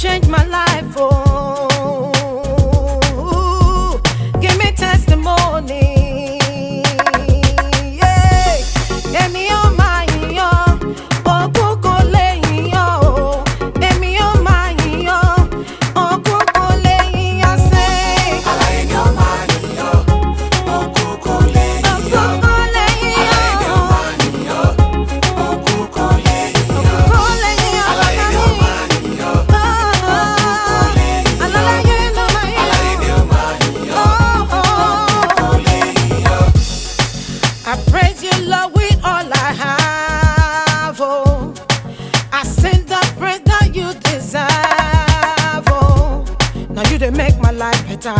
change my life. they make my life better.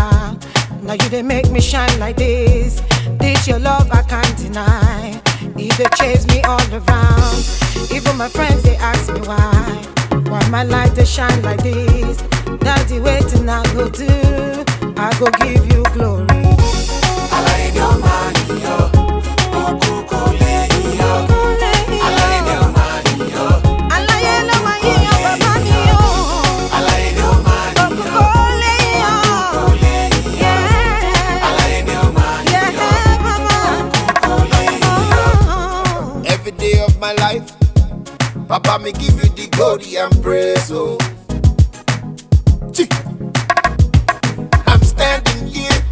Now you they make me shine like this. This your love I can't deny. You chase me all around. Even my friends they ask me why. Why my light they shine like this? That's the way to now go do. I go give you glory. my life. Papa, me give you the glory and praise, oh. I'm standing here,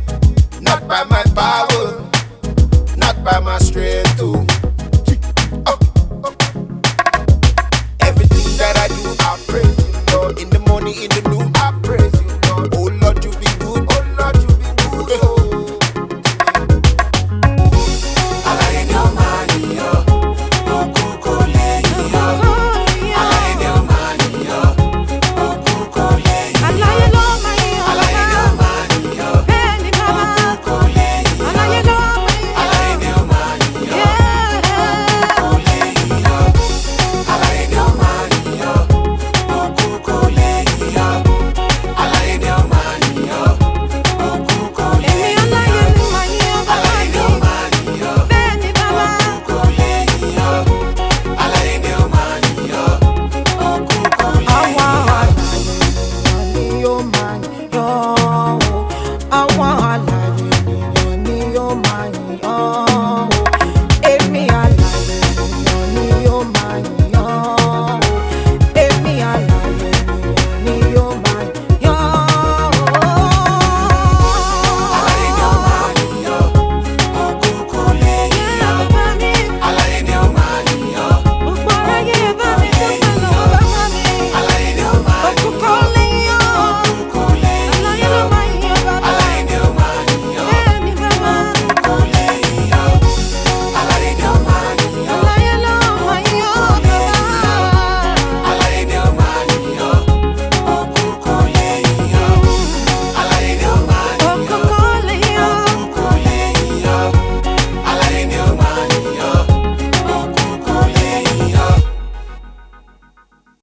not by my power, not by my strength, oh.